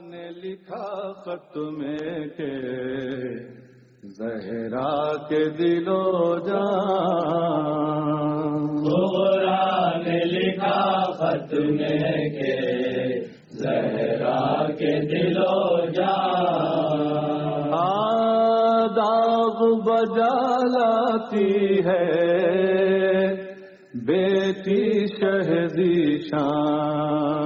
نے لکھا خط میں کہ زہرا کے دلو جان۔ نے لکھا خط میں کہ زہرا کے دلو جان۔ داغ بجا لاتی ہے بیٹی شہدی شان۔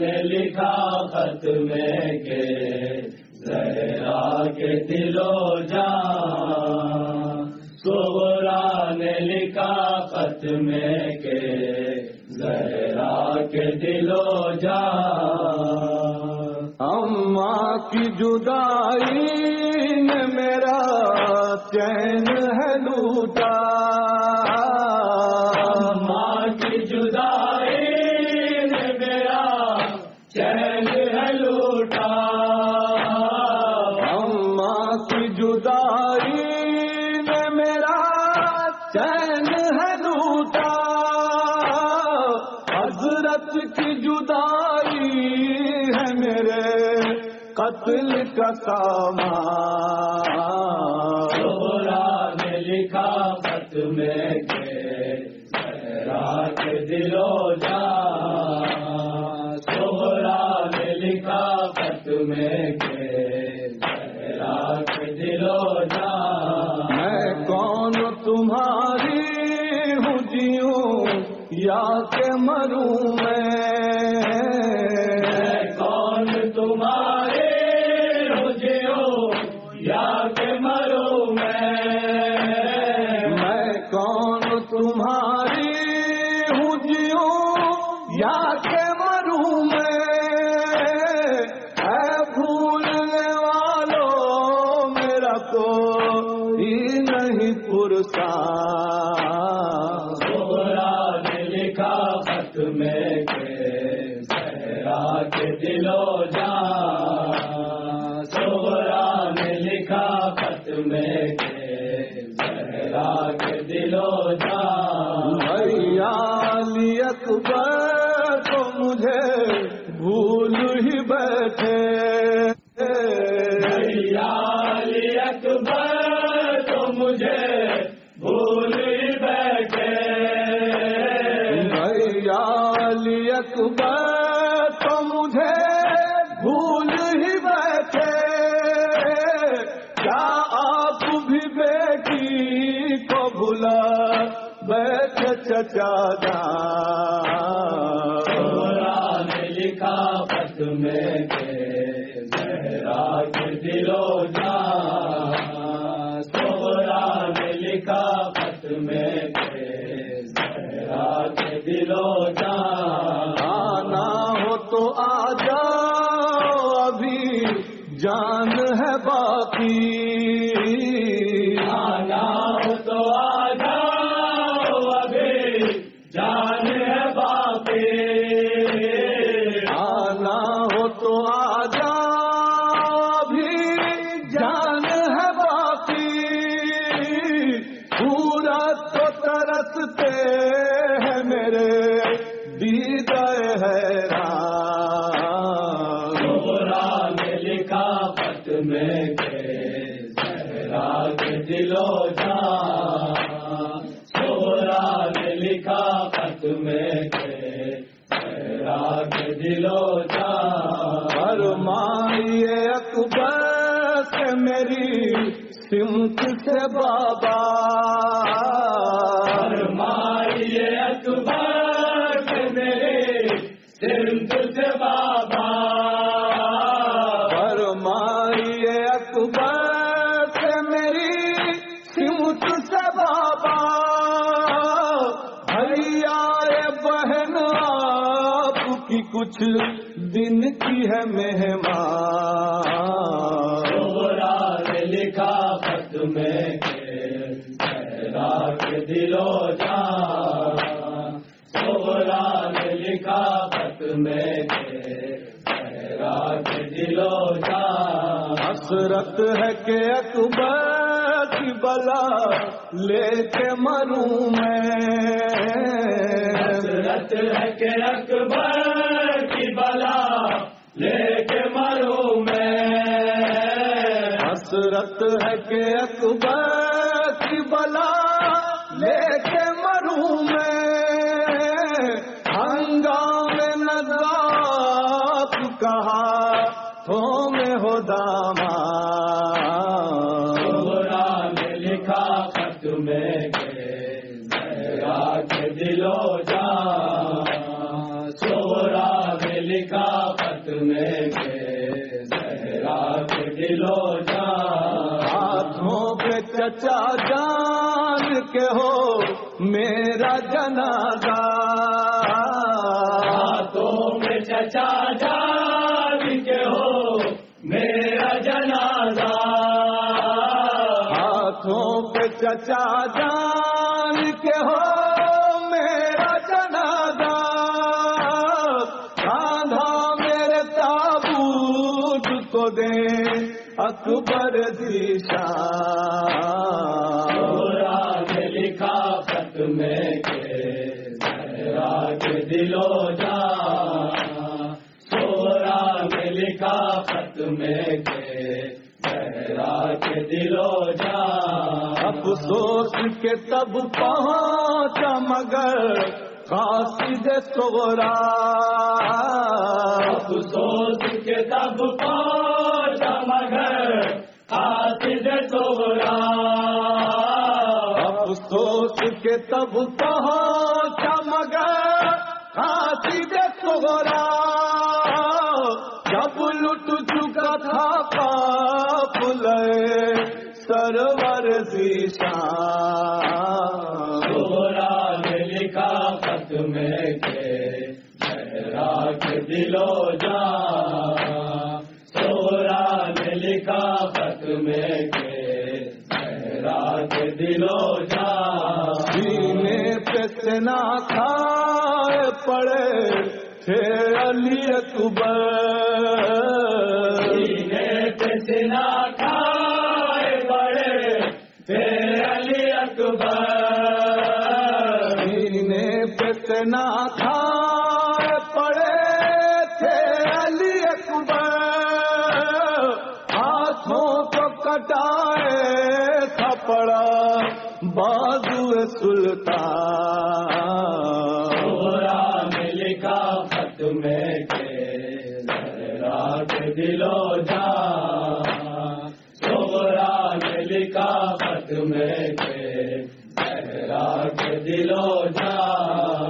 نے لکھا خط میں کہ زہرا کے دلو جان۔ زہرا نے لکھا خط میں کہ زہرا کے دلو جان۔ اماں کی جدائی نے میرا چین ہے لوٹا۔ ہے لوٹا حضرت کی جدائی ہے میرے قتل کا سامان کہ مروں میں کون تمہارے یا کہ مرو میں میں کون تمہاری ہوں جیوں یا کہ میں زہرا کے دلو جا نے لکھا پت میں دلو جا۔ زہرا نے لکھا میں خط میں کے دلو جا فرمائیے اکبر سے میری سمت سے بابا۔ فرمائیے اکبر کے میرے سمت سے بابا۔ فرمائیے اکبر دن کی ہے مہمان۔ لکھا خط میں کے دلو جا زہرا نے لکھا خط میں کے دلو جا حسرت ہے کہ اکبر کی بلا لے کے مروں میں۔ حسرت ہے کہ اکبر ہے کہ اکبر کی بلا لے کے مروں میں، ہنگام نذات کہا تو میں ہو داما سورا میں لکھا خط میں کے دلو جا۔ سورا میں لکھا خط میں کے دلو جا۔ چچا جان کے ہو میرا جنازہ۔ میں چچا جان کے ہو میرا جنازہ۔ ہاتھوں پہ چچا جان کے ہو اکبر میں لکھا خط میں کے کے دلو جا۔ سورا میں لکھا خط میں کے کے دلو جا۔ افسوس کے تب پہنچا مگر قاصد سورا افسوس کے تب پہنچا افسوس کے تب پہنچا مگر قاصد سورا دلو جا سینے پہ سنا کھائے پڑے تھے علی اکبر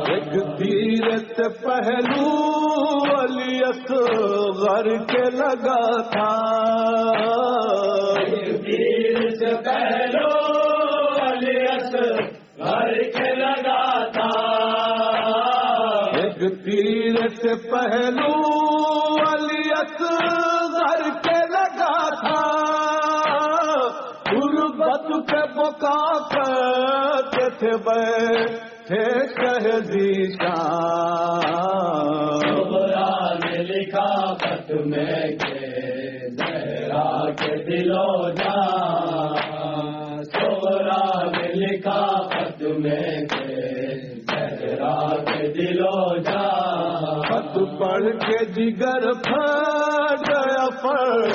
ایک سے پہلو علی اصغر کے لگا تھا۔ سے پہلو علی گھر کے لگا تھا۔ ایک تیر سے پہلو علی اصغر کے تھے بیٹھے شہزی نے لکھا خط میں کے زہرا کے دلو جا سورا نے لکھا خط میں کے زہرا کے دلو جا خط پڑھ کے جگر پھٹ گیا پر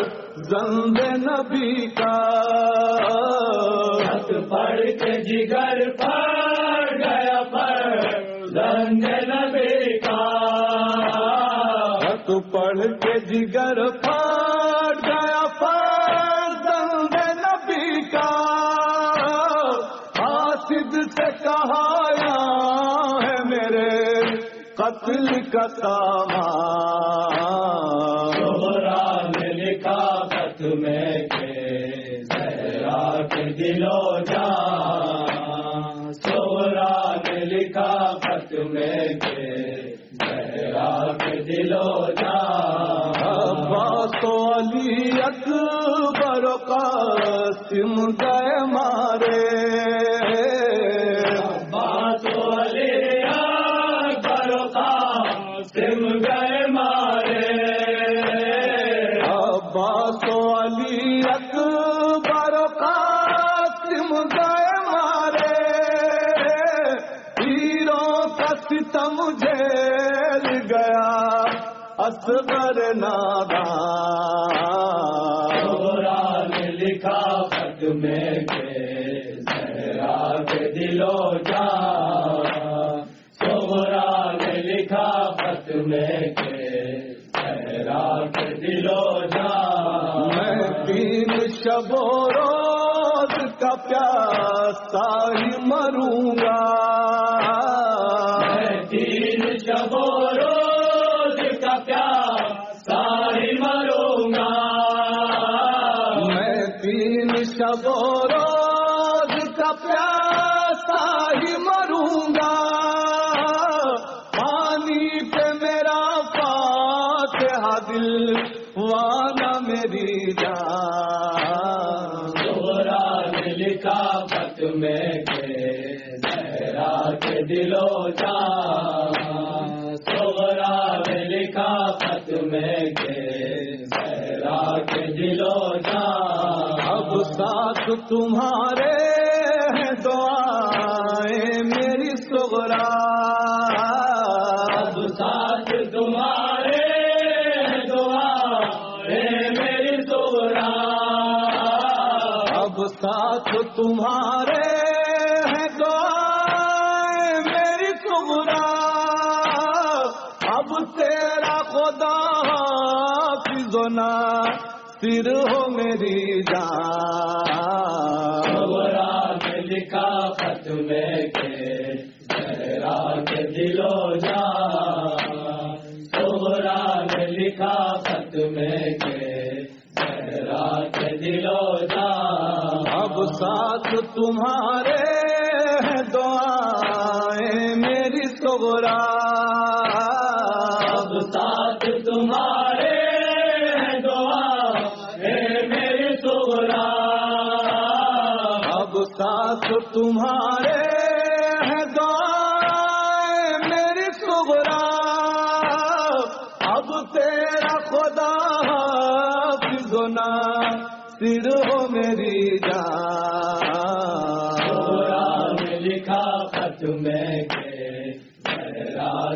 زند نبی کا۔ خط پڑھ کے جگر پڑ جگر پھٹ گیا پر نبی کا۔ حاسد سے کہا یا ہے میرے قتل کا سامان۔ سورا لکھا، خط میں کے زہرا کے دلو جا۔ سورا نے لکھا، خط میں کے زہرا کے دلو جا۔ اکبر قاسم گئے مارے۔ بات والے کرو کا سم گئے مارے۔ عباس و علی اکبر قاسم گئے مارے۔ تیروں کا ستم جھیل گیا اصغر نادان شب و روز کا پیاسا ہی مروں گا۔ دلو جا اب ساتھ تمہارے دعائیں میری سغرا اب ساتھ تمہارے دعا اے میری سہرا اب ساتھ تمہارے دعائیں میری سغرا اب تیرا خدا حافظ و ناصر ہو میری جان۔ نے لکھا خط میں کے زہرا کے دلو جا نے لکھا خط میں کے زہرا کے دلو جا اب ساتھ تمہارے تیرا خدا حافظ و ہو میری جان۔ لکھا خط میں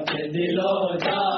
کے دلو جا